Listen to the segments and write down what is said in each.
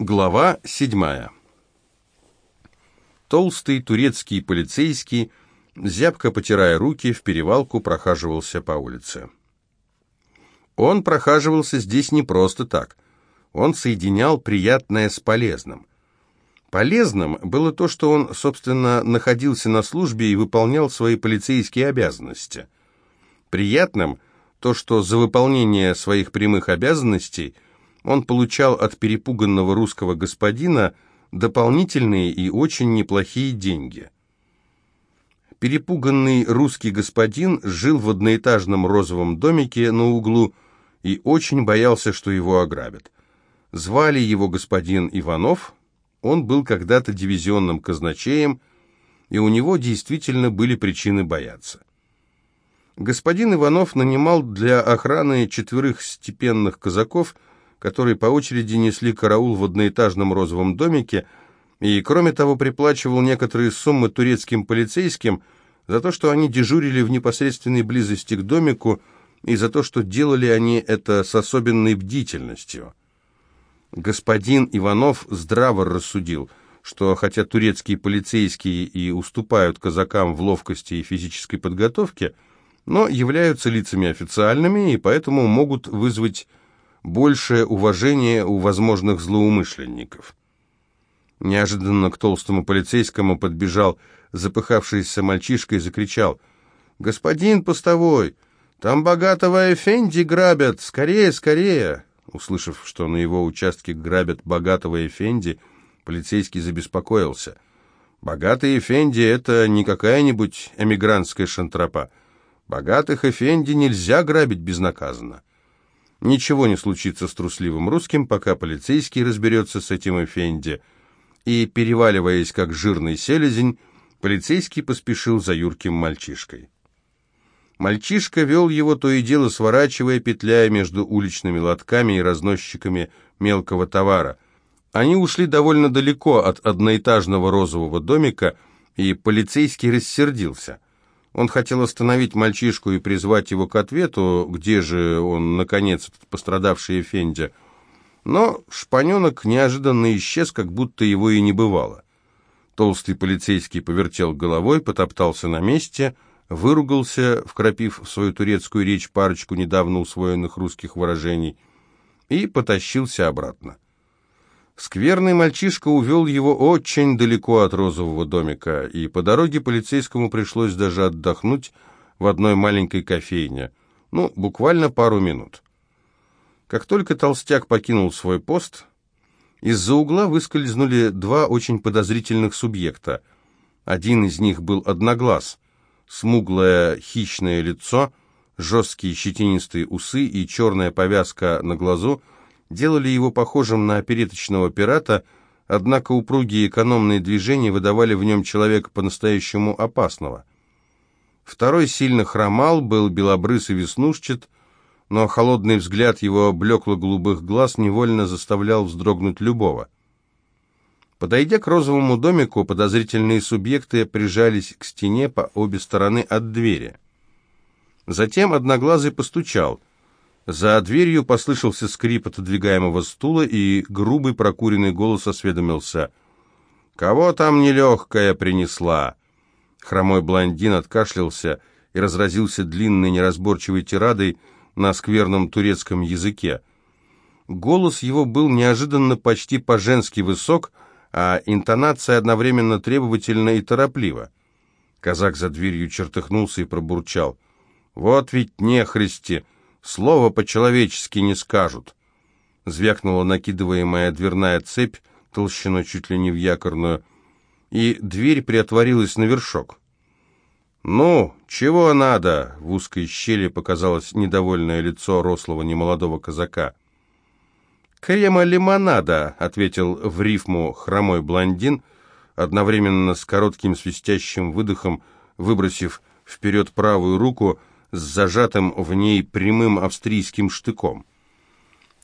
Глава седьмая. Толстый турецкий полицейский, зябко потирая руки, в перевалку прохаживался по улице. Он прохаживался здесь не просто так. Он соединял приятное с полезным. Полезным было то, что он, собственно, находился на службе и выполнял свои полицейские обязанности. Приятным – то, что за выполнение своих прямых обязанностей он получал от перепуганного русского господина дополнительные и очень неплохие деньги. Перепуганный русский господин жил в одноэтажном розовом домике на углу и очень боялся, что его ограбят. Звали его господин Иванов, он был когда-то дивизионным казначеем, и у него действительно были причины бояться. Господин Иванов нанимал для охраны четверых степенных казаков, которые по очереди несли караул в одноэтажном розовом домике, и, кроме того, приплачивал некоторые суммы турецким полицейским за то, что они дежурили в непосредственной близости к домику, и за то, что делали они это с особенной бдительностью. Господин Иванов здраво рассудил, что хотя турецкие полицейские и уступают казакам в ловкости и физической подготовке, но являются лицами официальными и поэтому могут вызвать большее уважение у возможных злоумышленников. Неожиданно к толстому полицейскому подбежал запыхавшийся мальчишка и закричал «Господин постовой, там богатого Эфенди грабят! Скорее, скорее!» Услышав, что на его участке грабят богатого Эфенди, полицейский забеспокоился. Богатый Эфенди — это не какая-нибудь эмигрантская шантропа. Богатых Эфенди нельзя грабить безнаказанно. Ничего не случится с трусливым русским, пока полицейский разберется с этим Эфенди. И, переваливаясь как жирный селезень, полицейский поспешил за юрким мальчишкой. Мальчишка вел его то и дело, сворачивая, петляя между уличными лотками и разносчиками мелкого товара. Они ушли довольно далеко от одноэтажного розового домика, и полицейский рассердился. Он хотел остановить мальчишку и призвать его к ответу, где же он, наконец, этот пострадавший Эфендя. Но шпаненок неожиданно исчез, как будто его и не бывало. Толстый полицейский повертел головой, потоптался на месте — выругался, вкрапив в свою турецкую речь парочку недавно усвоенных русских выражений, и потащился обратно. Скверный мальчишка увел его очень далеко от розового домика, и по дороге полицейскому пришлось даже отдохнуть в одной маленькой кофейне, ну, буквально пару минут. Как только толстяк покинул свой пост, из-за угла выскользнули два очень подозрительных субъекта. Один из них был одноглаз, смуглое хищное лицо, жесткие щетинистые усы и черная повязка на глазу делали его похожим на опереточного пирата, однако упругие экономные движения выдавали в нем человека по-настоящему опасного. Второй сильно хромал, был белобрыс и веснушчат, но холодный взгляд его блекло-голубых глаз невольно заставлял вздрогнуть любого. Подойдя к розовому домику, подозрительные субъекты прижались к стене по обе стороны от двери. Затем Одноглазый постучал. За дверью послышался скрип отодвигаемого стула, и грубый прокуренный голос осведомился. «Кого там нелегкая принесла?» Хромой блондин откашлялся и разразился длинной неразборчивой тирадой на скверном турецком языке. Голос его был неожиданно почти по-женски высок, а интонация одновременно требовательна и тороплива. Казак за дверью чертыхнулся и пробурчал. «Вот ведь нехристи! Слово по-человечески не скажут!» Звякнула накидываемая дверная цепь, толщиной чуть ли не в якорную, и дверь приотворилась на вершок. «Ну, чего надо?» — в узкой щели показалось недовольное лицо рослого немолодого казака. «Крема лимонада», — ответил в рифму хромой блондин, одновременно с коротким свистящим выдохом, выбросив вперед правую руку с зажатым в ней прямым австрийским штыком.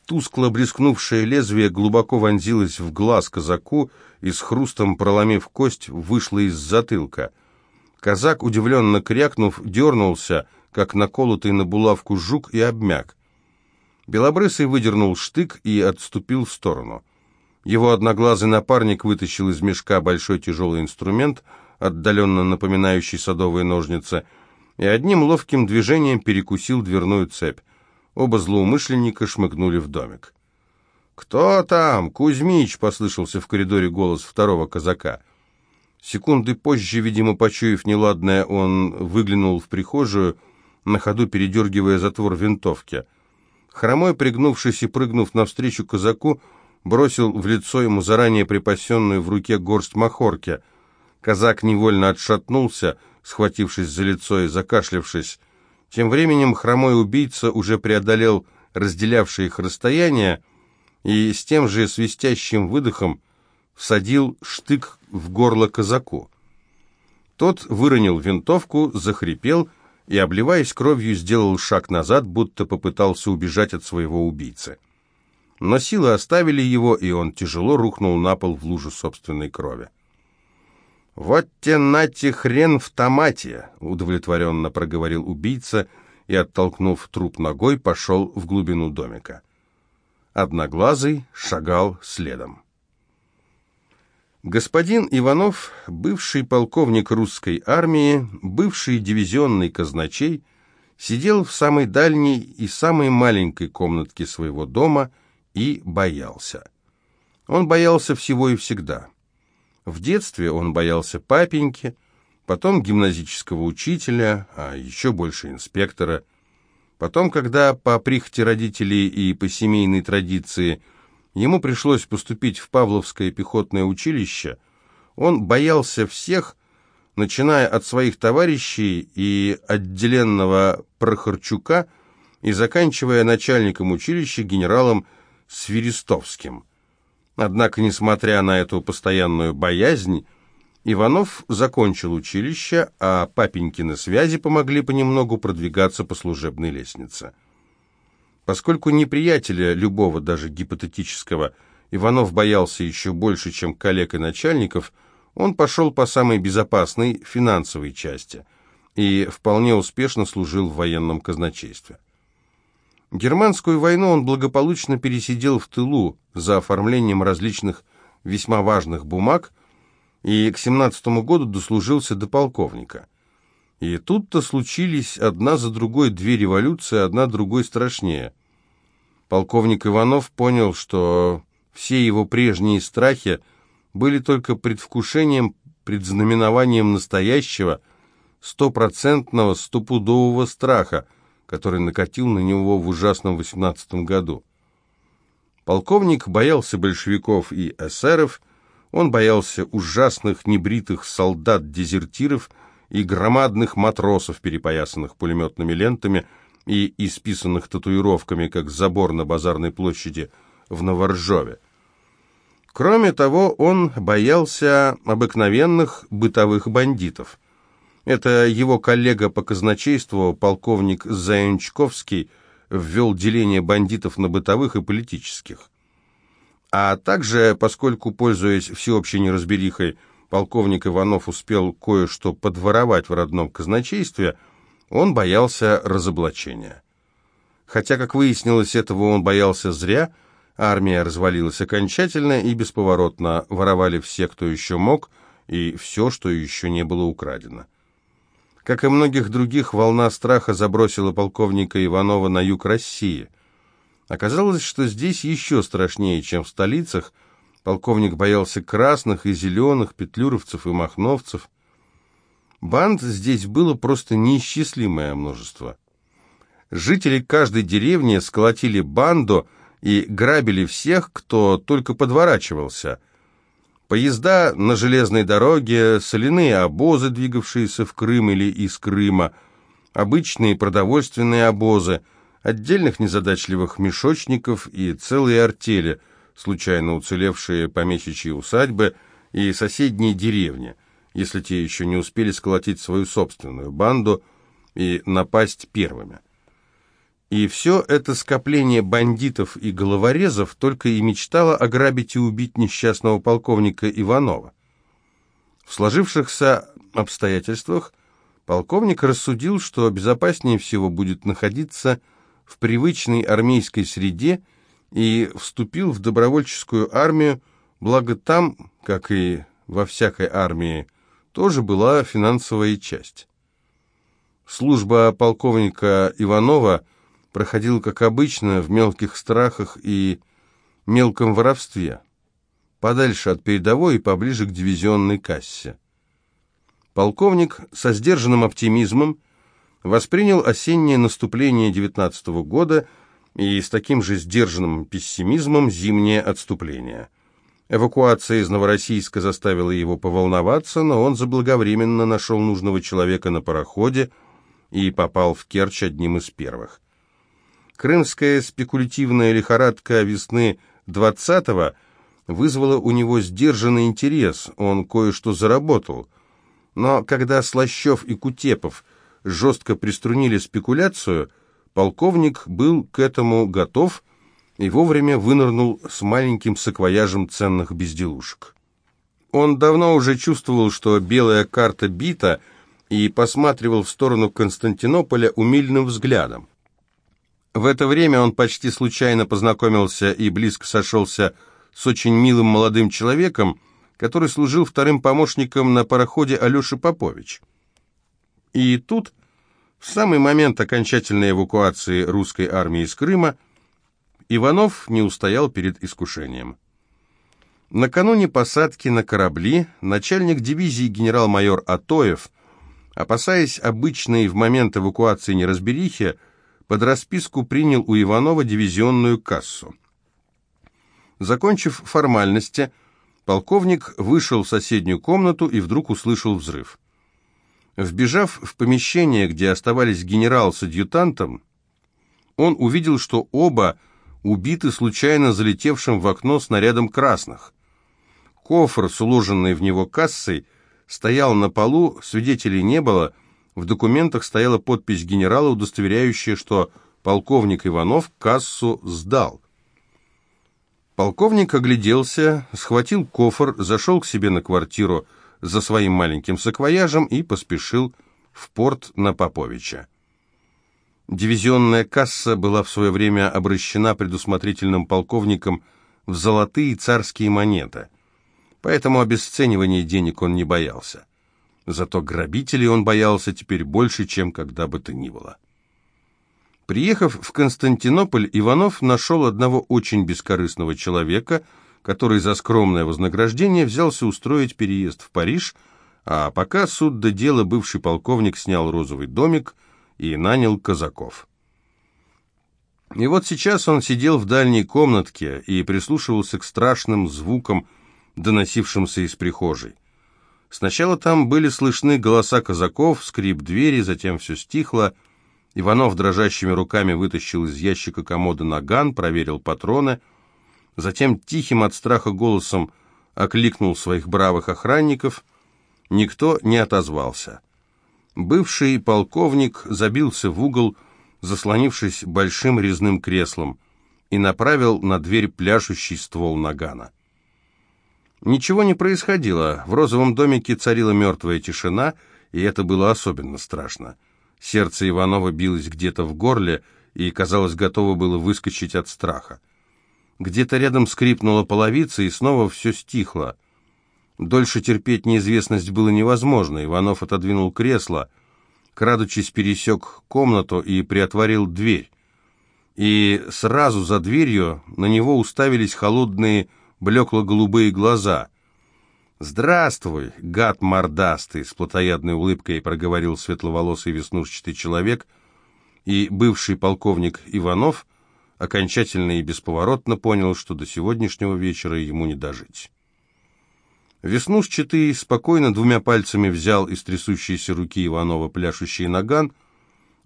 Тускло блескнувшее лезвие глубоко вонзилось в глаз казаку и с хрустом проломив кость вышло из затылка. Казак, удивленно крякнув, дернулся, как наколотый на булавку жук, и обмяк. Белобрысый выдернул штык и отступил в сторону. Его одноглазый напарник вытащил из мешка большой тяжелый инструмент, отдаленно напоминающий садовые ножницы, и одним ловким движением перекусил дверную цепь. Оба злоумышленника шмыгнули в домик. «Кто там? Кузьмич!» — послышался в коридоре голос второго казака. Секунды позже, видимо, почуяв неладное, он выглянул в прихожую, на ходу передергивая затвор винтовки. Хромой, пригнувшись и прыгнув навстречу казаку, бросил в лицо ему заранее припасенную в руке горсть махорки. Казак невольно отшатнулся, схватившись за лицо и закашлявшись. Тем временем хромой убийца уже преодолел разделявшее их расстояние и с тем же свистящим выдохом всадил штык в горло казаку. Тот выронил винтовку, захрипел и, обливаясь кровью, сделал шаг назад, будто попытался убежать от своего убийцы. Но силы оставили его, и он тяжело рухнул на пол в лужу собственной крови. «Вот те нате хрен в томате!» — удовлетворенно проговорил убийца и, оттолкнув труп ногой, пошел в глубину домика. Одноглазый шагал следом. Господин Иванов, бывший полковник русской армии, бывший дивизионный казначей, сидел в самой дальней и самой маленькой комнатке своего дома и боялся. Он боялся всего и всегда. В детстве он боялся папеньки, потом гимназического учителя, а еще больше инспектора. Потом, когда по прихоти родителей и по семейной традиции ему пришлось поступить в Павловское пехотное училище, он боялся всех, начиная от своих товарищей и отделенного Прохорчука и заканчивая начальником училища генералом Свиристовским. Однако, несмотря на эту постоянную боязнь, Иванов закончил училище, а папенькины связи помогли понемногу продвигаться по служебной лестнице. Поскольку неприятеля любого, даже гипотетического, Иванов боялся еще больше, чем коллег и начальников, он пошел по самой безопасной финансовой части и вполне успешно служил в военном казначействе. Германскую войну он благополучно пересидел в тылу за оформлением различных весьма важных бумаг и к 17 году дослужился до полковника. И тут-то случились одна за другой две революции, одна другой страшнее. Полковник Иванов понял, что все его прежние страхи были только предвкушением, предзнаменованием настоящего, стопроцентного, стопудового страха – который накатил на него в ужасном 18 году. Полковник боялся большевиков и эсеров, он боялся ужасных небритых солдат-дезертиров и громадных матросов, перепоясанных пулеметными лентами и исписанных татуировками, как забор на базарной площади в Новоржове. Кроме того, он боялся обыкновенных бытовых бандитов – это его коллега по казначейству, полковник Заянчковский, ввел деление бандитов на бытовых и политических. А также, поскольку, пользуясь всеобщей неразберихой, полковник Иванов успел кое-что подворовать в родном казначействе, он боялся разоблачения. Хотя, как выяснилось, этого он боялся зря, армия развалилась окончательно и бесповоротно, воровали все, кто еще мог, и все, что еще не было украдено. Как и многих других, волна страха забросила полковника Иванова на юг России. Оказалось, что здесь еще страшнее, чем в столицах. Полковник боялся красных и зеленых, петлюровцев и махновцев. Банд здесь было просто неисчислимое множество. Жители каждой деревни сколотили банду и грабили всех, кто только подворачивался – Поезда на железной дороге, соляные обозы, двигавшиеся в Крым или из Крыма, обычные продовольственные обозы, отдельных незадачливых мешочников и целые артели, случайно уцелевшие помещичьи усадьбы и соседние деревни, если те еще не успели сколотить свою собственную банду и напасть первыми. И все это скопление бандитов и головорезов только и мечтало ограбить и убить несчастного полковника Иванова. В сложившихся обстоятельствах полковник рассудил, что безопаснее всего будет находиться в привычной армейской среде и вступил в добровольческую армию, Благо там, как и во всякой армии, тоже была финансовая часть. Служба полковника Иванова проходила, как обычно, в мелких страхах и мелком воровстве, подальше от передовой и поближе к дивизионной кассе. Полковник со сдержанным оптимизмом воспринял осеннее наступление 19 года и с таким же сдержанным пессимизмом зимнее отступление. Эвакуация из Новороссийска заставила его поволноваться, но он заблаговременно нашел нужного человека на пароходе и попал в Керчь одним из первых. Крымская спекулятивная лихорадка весны 20-го вызвала у него сдержанный интерес, он кое-что заработал. Но когда Слащев и Кутепов жестко приструнили спекуляцию, полковник был к этому готов и вовремя вынырнул с маленьким саквояжем ценных безделушек. Он давно уже чувствовал, что белая карта бита, и посматривал в сторону Константинополя умильным взглядом. В это время он почти случайно познакомился и близко сошелся с очень милым молодым человеком, который служил вторым помощником на пароходе Алеши Попович. И тут, в самый момент окончательной эвакуации русской армии из Крыма, Иванов не устоял перед искушением. Накануне посадки на корабли начальник дивизии генерал-майор Атоев, опасаясь обычной в момент эвакуации неразберихи, под расписку принял у Иванова дивизионную кассу. Закончив формальности, полковник вышел в соседнюю комнату и вдруг услышал взрыв. Вбежав в помещение, где оставались генерал с адъютантом, он увидел, что оба убиты случайно залетевшим в окно снарядом красных. Кофр с уложенной в него кассой стоял на полу, свидетелей не было, в документах стояла подпись генерала, удостоверяющая, что полковник Иванов кассу сдал. Полковник огляделся, схватил кофр, зашел к себе на квартиру, за своим маленьким саквояжем и поспешил в порт на Поповича. Дивизионная касса была в свое время обращена предусмотрительным полковником в золотые царские монеты, поэтому обесценивания денег он не боялся. Зато грабителей он боялся теперь больше, чем когда бы то ни было. Приехав в Константинополь, Иванов нашел одного очень бескорыстного человека – который за скромное вознаграждение взялся устроить переезд в Париж, а пока суд до дела бывший полковник снял розовый домик и нанял казаков. И вот сейчас он сидел в дальней комнатке и прислушивался к страшным звукам, доносившимся из прихожей. Сначала там были слышны голоса казаков, скрип двери, затем все стихло. Иванов дрожащими руками вытащил из ящика комода наган, проверил патроны — затем тихим от страха голосом окликнул своих бравых охранников. Никто не отозвался. Бывший полковник забился в угол, заслонившись большим резным креслом, и направил на дверь пляшущий ствол нагана. Ничего не происходило. В розовом домике царила мертвая тишина, и это было особенно страшно. Сердце Иванова билось где-то в горле и, казалось, готово было выскочить от страха. Где-то рядом скрипнула половица, и снова все стихло. Дольше терпеть неизвестность было невозможно. Иванов отодвинул кресло, крадучись пересек комнату и приотворил дверь. И сразу за дверью на него уставились холодные, блекло-голубые глаза. «Здравствуй, гад мордастый!» — с плотоядной улыбкой проговорил светловолосый веснушчатый человек, и бывший полковник Иванов — окончательно и бесповоротно понял, что до сегодняшнего вечера ему не дожить. Веснушчатый спокойно двумя пальцами взял из трясущейся руки Иванова пляшущий наган,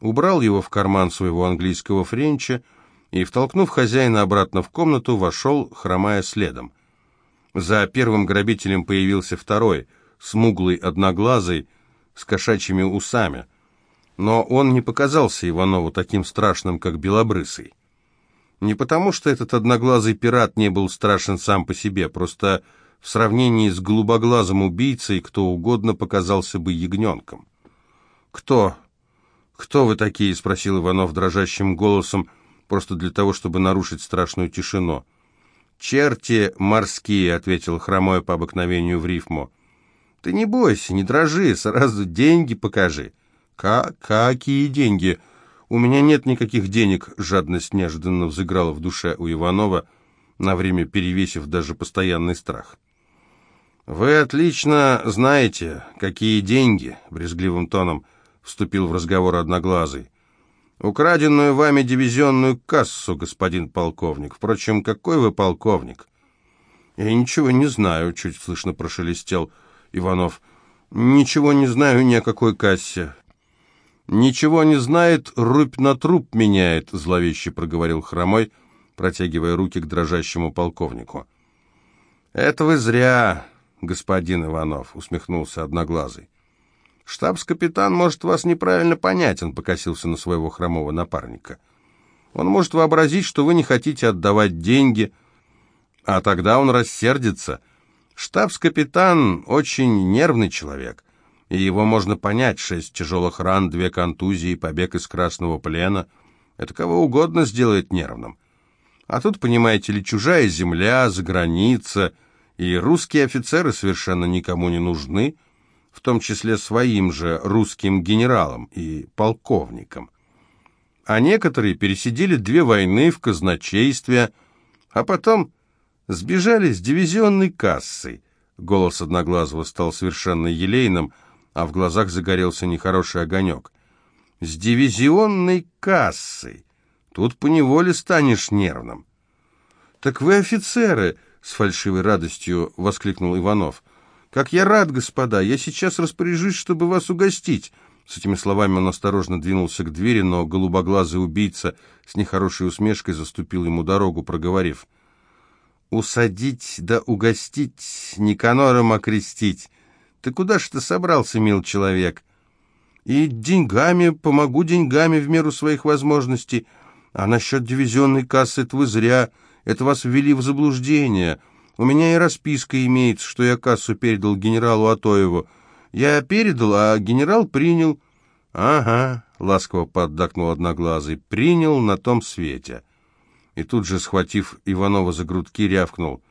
убрал его в карман своего английского френча и, втолкнув хозяина обратно в комнату, вошел, хромая следом. За первым грабителем появился второй, смуглый, одноглазый, с кошачьими усами. Но он не показался Иванову таким страшным, как белобрысый. Не потому, что этот одноглазый пират не был страшен сам по себе, просто в сравнении с голубоглазым убийцей кто угодно показался бы ягненком. «Кто? Кто вы такие?» — спросил Иванов дрожащим голосом, просто для того, чтобы нарушить страшную тишину. черти морские», — ответил хромой по обыкновению в рифму. «Ты не бойся, не дрожи, сразу деньги покажи». «Ка «Какие деньги?» «У меня нет никаких денег», — жадность неожиданно взыграла в душе у Иванова, на время перевесив даже постоянный страх. «Вы отлично знаете, какие деньги», — брезгливым тоном вступил в разговор Одноглазый. «Украденную вами дивизионную кассу, господин полковник. Впрочем, какой вы полковник?» «Я ничего не знаю», — чуть слышно прошелестел Иванов. «Ничего не знаю ни о какой кассе». «Ничего не знает, рубь на труп меняет», — зловеще проговорил Хромой, протягивая руки к дрожащему полковнику. «Это вы зря, господин Иванов», — усмехнулся Одноглазый. «Штабс-капитан может вас неправильно понять», — он покосился на своего хромого напарника. «Он может вообразить, что вы не хотите отдавать деньги, а тогда он рассердится. Штабс-капитан очень нервный человек, и его можно понять. Шесть тяжелых ран, две контузии, побег из красного плена — это кого угодно сделает нервным. А тут, понимаете ли, чужая земля, заграница, и русские офицеры совершенно никому не нужны, в том числе своим же русским генералам и полковникам. А некоторые пересидели две войны в казначействе, а потом сбежали с дивизионной кассой. Голос Одноглазого стал совершенно елейным, а в глазах загорелся нехороший огонек. С дивизионной кассой. Тут поневоле станешь нервным. «Так вы офицеры!» — с фальшивой радостью воскликнул Иванов. «Как я рад, господа! Я сейчас распоряжусь, чтобы вас угостить!» С этими словами он осторожно двинулся к двери, но голубоглазый убийца с нехорошей усмешкой заступил ему дорогу, проговорив. «Усадить да угостить, Никанором окрестить! Ты куда ж ты собрался, мил человек?» «И деньгами, помогу деньгами в меру своих возможностей!» А насчет дивизионной кассы это вы зря, это вас ввели в заблуждение. У меня и расписка имеется, что я кассу передал генералу Атоеву. Я передал, а генерал принял. Ага, ласково поддакнул одноглазый, принял на том свете. И тут же, схватив Иванова за грудки, рявкнул.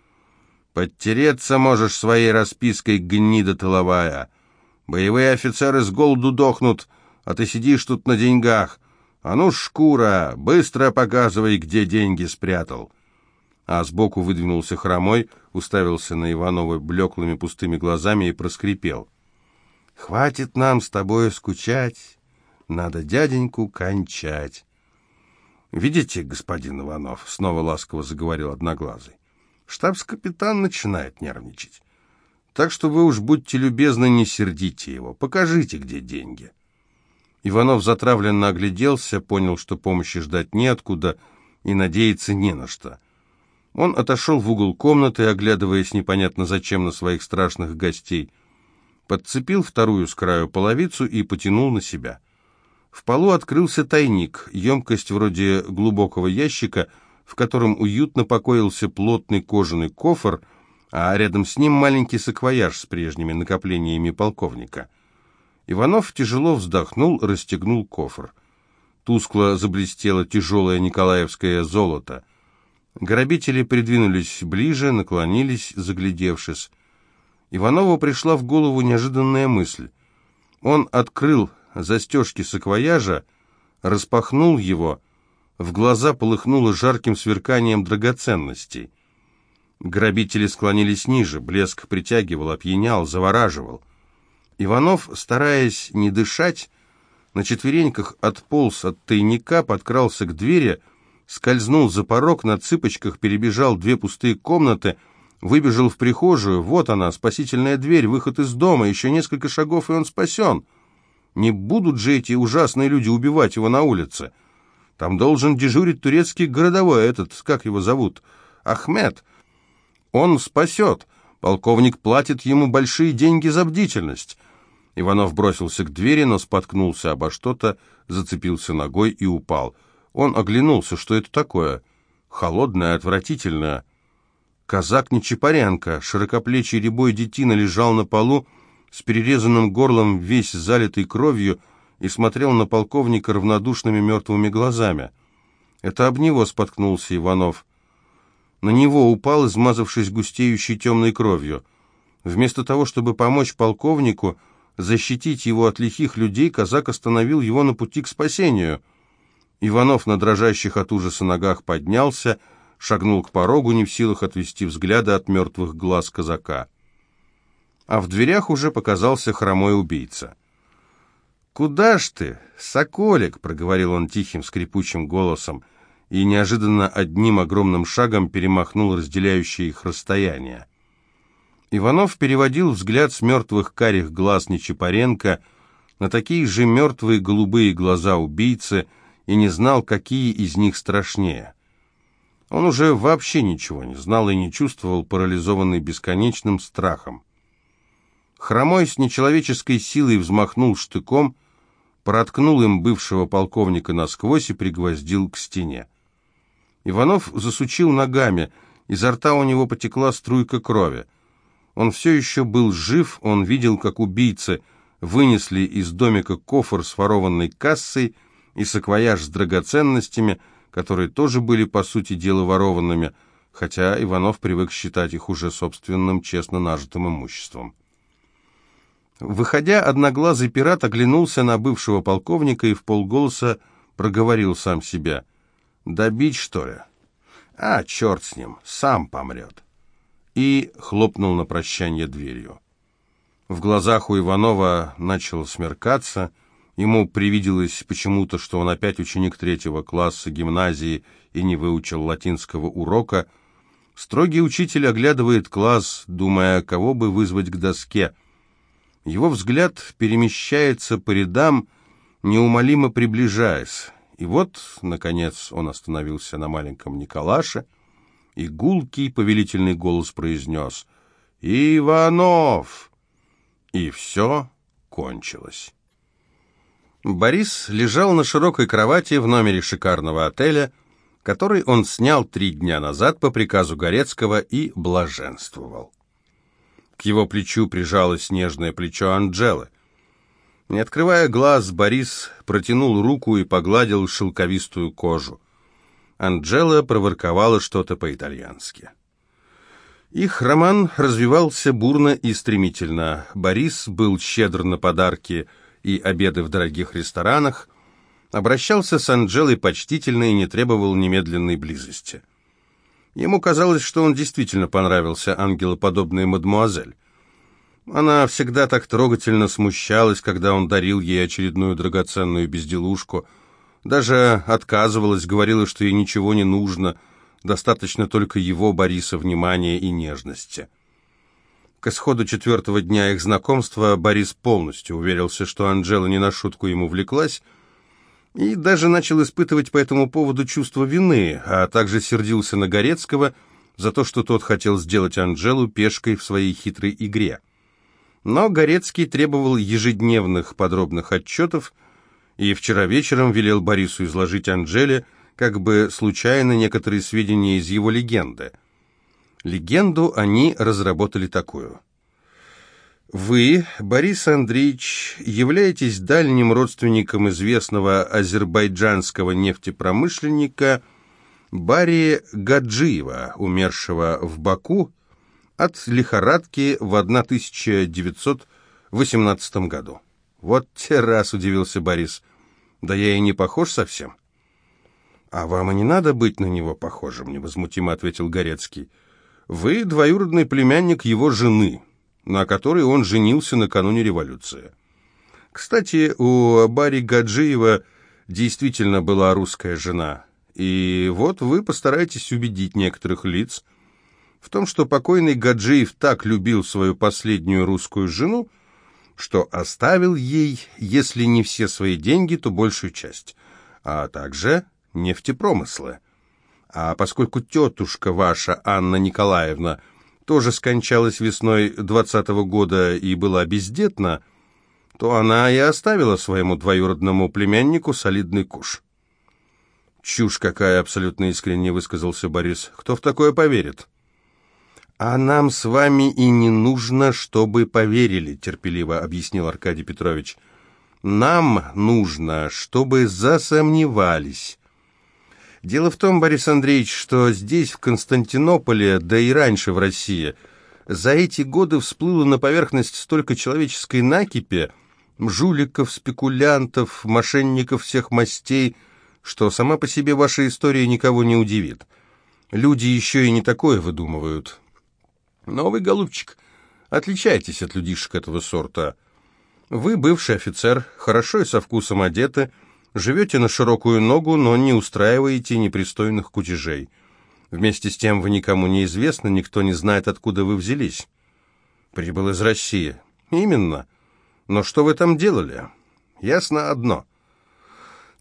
«Подтереться можешь своей распиской, гнида тыловая. Боевые офицеры с голоду дохнут, а ты сидишь тут на деньгах. «А ну, шкура, быстро показывай, где деньги спрятал!» А сбоку выдвинулся хромой, уставился на Иванова блеклыми пустыми глазами и проскрипел. «Хватит нам с тобой скучать, надо дяденьку кончать». «Видите, господин Иванов», — снова ласково заговорил Одноглазый, «штабс-капитан начинает нервничать. Так что вы уж будьте любезны, не сердите его, покажите, где деньги». Иванов затравленно огляделся, понял, что помощи ждать неоткуда и надеяться не на что. Он отошел в угол комнаты, оглядываясь непонятно зачем на своих страшных гостей. Подцепил вторую с краю половицу и потянул на себя. В полу открылся тайник, емкость вроде глубокого ящика, в котором уютно покоился плотный кожаный кофр, а рядом с ним маленький саквояж с прежними накоплениями полковника — Иванов тяжело вздохнул, расстегнул кофр. Тускло заблестело тяжелое николаевское золото. Грабители придвинулись ближе, наклонились, заглядевшись. Иванову пришла в голову неожиданная мысль. Он открыл застежки саквояжа, распахнул его, в глаза полыхнуло жарким сверканием драгоценностей. Грабители склонились ниже, блеск притягивал, опьянял, завораживал. Иванов, стараясь не дышать, на четвереньках отполз от тайника, подкрался к двери, скользнул за порог, на цыпочках перебежал две пустые комнаты, выбежал в прихожую. Вот она, спасительная дверь, выход из дома, еще несколько шагов, и он спасен. Не будут же эти ужасные люди убивать его на улице. Там должен дежурить турецкий городовой, этот, как его зовут, Ахмед. Он спасет. Полковник платит ему большие деньги за бдительность. Иванов бросился к двери, но споткнулся обо что-то, зацепился ногой и упал. Он оглянулся, что это такое? Холодное, отвратительное. Казак Нечапаренко, широкоплечий рябой детина, лежал на полу с перерезанным горлом, весь залитый кровью, и смотрел на полковника равнодушными мертвыми глазами. Это об него споткнулся Иванов. на него упал, измазавшись густеющей темной кровью. Вместо того, чтобы помочь полковнику, защитить его от лихих людей, казак остановил его на пути к спасению. Иванов на дрожащих от ужаса ногах поднялся, шагнул к порогу, не в силах отвести взгляда от мертвых глаз казака. А в дверях уже показался хромой убийца. «Куда ж ты, соколик?» — проговорил он тихим скрипучим голосом и неожиданно одним огромным шагом перемахнул разделяющее их расстояние. Иванов переводил взгляд с мертвых карих глаз Нечапаренко на такие же мертвые голубые глаза убийцы и не знал, какие из них страшнее. Он уже вообще ничего не знал и не чувствовал, парализованный бесконечным страхом. Хромой с нечеловеческой силой взмахнул штыком, проткнул им бывшего полковника насквозь и пригвоздил к стене. Иванов засучил ногами, изо рта у него потекла струйка крови. Он все еще был жив, он видел, как убийцы вынесли из домика кофр с ворованной кассой и саквояж с драгоценностями, которые тоже были, по сути дела, ворованными, хотя Иванов привык считать их уже собственным честно нажитым имуществом. Выходя, одноглазый пират оглянулся на бывшего полковника и в полголоса проговорил сам себя. «Добить, что ли?» «А, черт с ним, сам помрет» и хлопнул на прощание дверью. В глазах у Иванова начало смеркаться, ему привиделось почему-то, что он опять ученик третьего класса гимназии и не выучил латинского урока. Строгий учитель оглядывает класс, думая, кого бы вызвать к доске. Его взгляд перемещается по рядам, неумолимо приближаясь. И вот, наконец, он остановился на маленьком Николаше, и гулкий повелительный голос произнес «Иванов!» И все кончилось. Борис лежал на широкой кровати в номере шикарного отеля, который он снял три дня назад по приказу Горецкого и блаженствовал. К его плечу прижалось нежное плечо Анджелы. Не открывая глаз, Борис протянул руку и погладил шелковистую кожу. Анджела проворковала что-то по-итальянски. Их роман развивался бурно и стремительно. Борис был щедр на подарки и обеды в дорогих ресторанах, обращался с Анджелой почтительно и не требовал немедленной близости. Ему казалось, что он действительно понравился ангелоподобной мадмуазель. Она всегда так трогательно смущалась, когда он дарил ей очередную драгоценную безделушку – даже отказывалась, говорила, что ей ничего не нужно, достаточно только его, Бориса, внимания и нежности. К исходу четвертого дня их знакомства Борис полностью уверился, что Анжела не на шутку ему влеклась, и даже начал испытывать по этому поводу чувство вины, а также сердился на Горецкого за то, что тот хотел сделать Анжелу пешкой в своей хитрой игре. Но Горецкий требовал ежедневных подробных отчетов, и вчера вечером велел Борису изложить Анжеле как бы случайно некоторые сведения из его легенды. Легенду они разработали такую. Вы, Борис Андреевич, являетесь дальним родственником известного азербайджанского нефтепромышленника Бари Гаджиева, умершего в Баку от лихорадки в 1918 году. «Вот те раз!» — удивился Борис. «Да я и не похож совсем». «А вам и не надо быть на него похожим», — невозмутимо ответил Горецкий. «Вы двоюродный племянник его жены, на которой он женился накануне революции. Кстати, у Бари Гаджиева действительно была русская жена, и вот вы постараетесь убедить некоторых лиц в том, что покойный Гаджиев так любил свою последнюю русскую жену, что оставил ей, если не все свои деньги, то большую часть, а также нефтепромыслы. А поскольку тетушка ваша, Анна Николаевна, тоже скончалась весной двадцатого года и была бездетна, то она и оставила своему двоюродному племяннику солидный куш. «Чушь какая!» — абсолютно искренне высказался Борис. «Кто в такое поверит?» «А нам с вами и не нужно, чтобы поверили», — терпеливо объяснил Аркадий Петрович. «Нам нужно, чтобы засомневались. Дело в том, Борис Андреевич, что здесь, в Константинополе, да и раньше в России, за эти годы всплыло на поверхность столько человеческой накипи, жуликов, спекулянтов, мошенников всех мастей, что сама по себе ваша история никого не удивит. Люди еще и не такое выдумывают. Но вы, голубчик, отличаетесь от людишек этого сорта. Вы бывший офицер, хорошо и со вкусом одеты, живете на широкую ногу, но не устраиваете непристойных кутежей. Вместе с тем вы никому не известны, никто не знает, откуда вы взялись. Прибыл из России. Именно. Но что вы там делали? Ясно одно.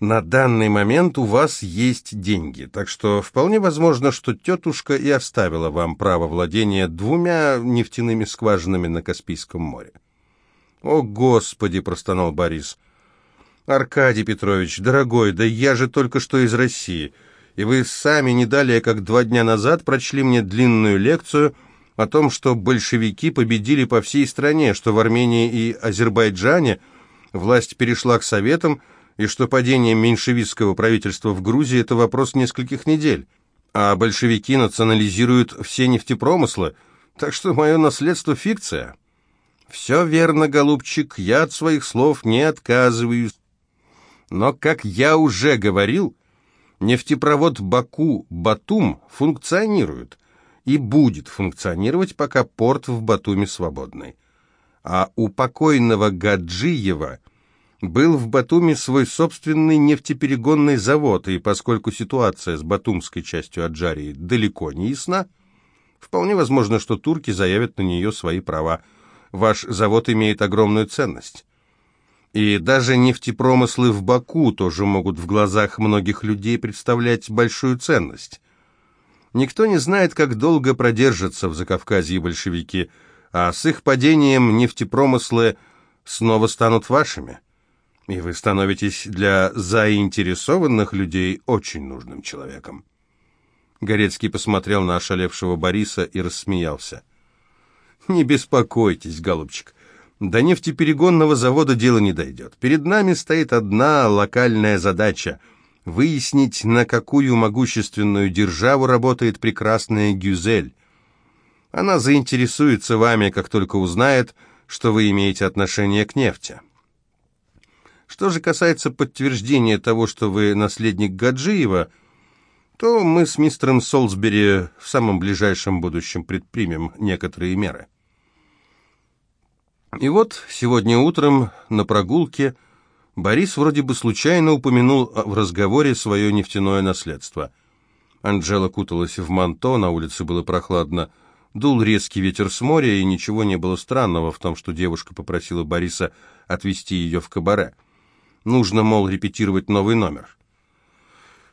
На данный момент у вас есть деньги, так что вполне возможно, что тетушка и оставила вам право владения двумя нефтяными скважинами на Каспийском море. «О, Господи!» — простонал Борис. «Аркадий Петрович, дорогой, да я же только что из России, и вы сами не далее, как два дня назад, прочли мне длинную лекцию о том, что большевики победили по всей стране, что в Армении и Азербайджане власть перешла к Советам, и что падение меньшевистского правительства в Грузии – это вопрос нескольких недель. А большевики национализируют все нефтепромыслы, так что мое наследство – фикция. Все верно, голубчик, я от своих слов не отказываюсь. Но, как я уже говорил, нефтепровод Баку-Батум функционирует и будет функционировать, пока порт в Батуме свободный. А у покойного Гаджиева – был в Батуми свой собственный нефтеперегонный завод, и поскольку ситуация с батумской частью Аджарии далеко не ясна, вполне возможно, что турки заявят на нее свои права. Ваш завод имеет огромную ценность. И даже нефтепромыслы в Баку тоже могут в глазах многих людей представлять большую ценность. Никто не знает, как долго продержатся в Закавказье большевики, а с их падением нефтепромыслы снова станут вашими и вы становитесь для заинтересованных людей очень нужным человеком. Горецкий посмотрел на ошалевшего Бориса и рассмеялся. «Не беспокойтесь, голубчик, до нефтеперегонного завода дело не дойдет. Перед нами стоит одна локальная задача — выяснить, на какую могущественную державу работает прекрасная Гюзель. Она заинтересуется вами, как только узнает, что вы имеете отношение к нефти». Что же касается подтверждения того, что вы наследник Гаджиева, то мы с мистером Солсбери в самом ближайшем будущем предпримем некоторые меры. И вот сегодня утром на прогулке Борис вроде бы случайно упомянул в разговоре свое нефтяное наследство. Анжела куталась в манто, на улице было прохладно, дул резкий ветер с моря, и ничего не было странного в том, что девушка попросила Бориса отвезти ее в кабаре. Нужно, мол, репетировать новый номер.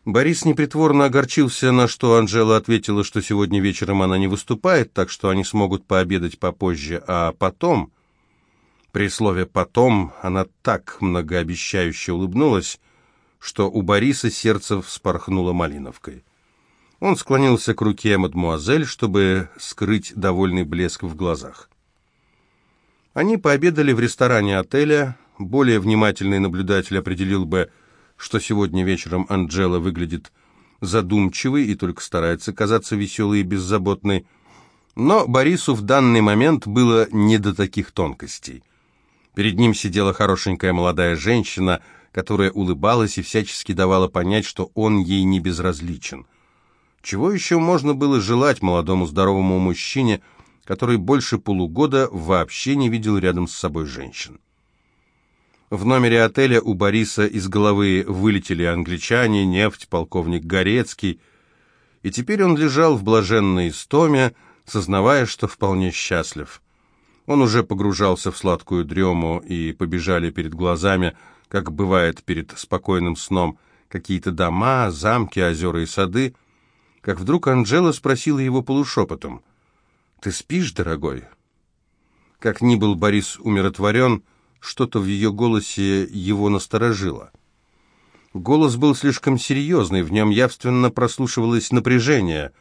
Борис непритворно огорчился, на что Анжела ответила, что сегодня вечером она не выступает, так что они смогут пообедать попозже, а потом... При слове «потом» она так многообещающе улыбнулась, что у Бориса сердце вспорхнуло малиновкой. Он склонился к руке мадмуазель, чтобы скрыть довольный блеск в глазах. Они пообедали в ресторане отеля, более внимательный наблюдатель определил бы, что сегодня вечером Анджела выглядит задумчивой и только старается казаться веселой и беззаботной. Но Борису в данный момент было не до таких тонкостей. Перед ним сидела хорошенькая молодая женщина, которая улыбалась и всячески давала понять, что он ей не безразличен. Чего еще можно было желать молодому здоровому мужчине, который больше полугода вообще не видел рядом с собой женщин? В номере отеля у Бориса из головы вылетели англичане, нефть, полковник Горецкий. И теперь он лежал в блаженной истоме, сознавая, что вполне счастлив. Он уже погружался в сладкую дрему, и побежали перед глазами, как бывает перед спокойным сном, какие-то дома, замки, озера и сады, как вдруг Анжела спросила его полушепотом. «Ты спишь, дорогой?» Как ни был Борис умиротворен, — что-то в ее голосе его насторожило. Голос был слишком серьезный, в нем явственно прослушивалось напряжение.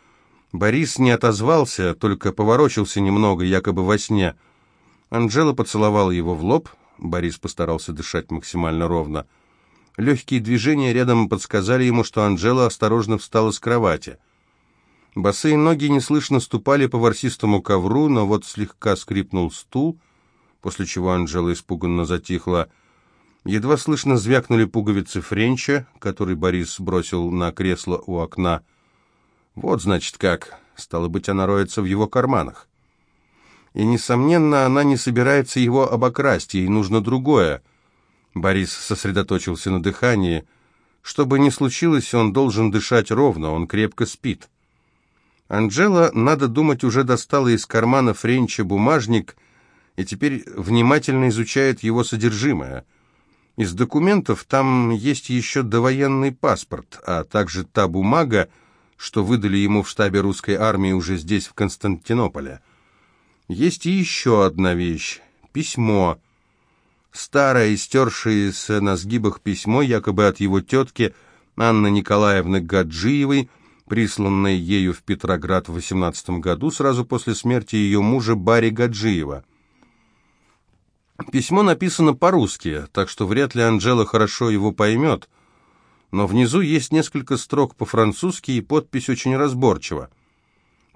Борис не отозвался, только поворочился немного, якобы во сне. Анжела поцеловала его в лоб, Борис постарался дышать максимально ровно. Легкие движения рядом подсказали ему, что Анжела осторожно встала с кровати. Босые ноги неслышно ступали по ворсистому ковру, но вот слегка скрипнул стул, после чего Анжела испуганно затихла. Едва слышно звякнули пуговицы Френча, который Борис бросил на кресло у окна. Вот, значит, как. Стало быть, она роется в его карманах. И, несомненно, она не собирается его обокрасть, ей нужно другое. Борис сосредоточился на дыхании. Что бы ни случилось, он должен дышать ровно, он крепко спит. Анжела, надо думать, уже достала из кармана Френча бумажник и теперь внимательно изучает его содержимое. Из документов там есть еще довоенный паспорт, а также та бумага, что выдали ему в штабе русской армии уже здесь, в Константинополе. Есть и еще одна вещь — письмо. Старое, истершееся на сгибах письмо, якобы от его тетки Анны Николаевны Гаджиевой, присланное ею в Петроград в 18 году, сразу после смерти ее мужа Барри Гаджиева. Письмо написано по-русски, так что вряд ли Анжела хорошо его поймет, но внизу есть несколько строк по-французски и подпись очень разборчива.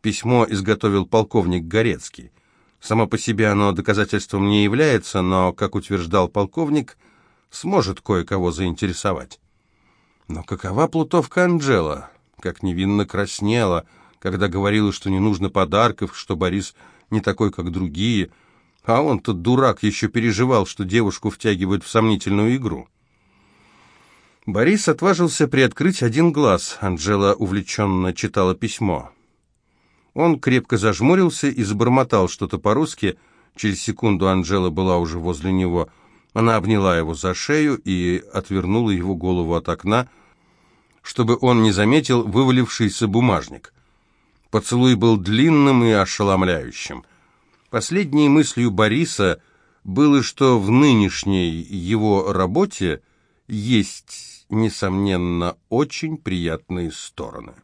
Письмо изготовил полковник Горецкий. Само по себе оно доказательством не является, но, как утверждал полковник, сможет кое-кого заинтересовать. Но какова плутовка Анжела? Как невинно краснела, когда говорила, что не нужно подарков, что Борис не такой, как другие, а он-то, дурак, еще переживал, что девушку втягивают в сомнительную игру. Борис отважился приоткрыть один глаз. Анжела увлеченно читала письмо. Он крепко зажмурился и забормотал что-то по-русски. Через секунду Анжела была уже возле него. Она обняла его за шею и отвернула его голову от окна, чтобы он не заметил вывалившийся бумажник. Поцелуй был длинным и ошеломляющим. Последней мыслью Бориса было, что в нынешней его работе есть несомненно, очень приятные стороны.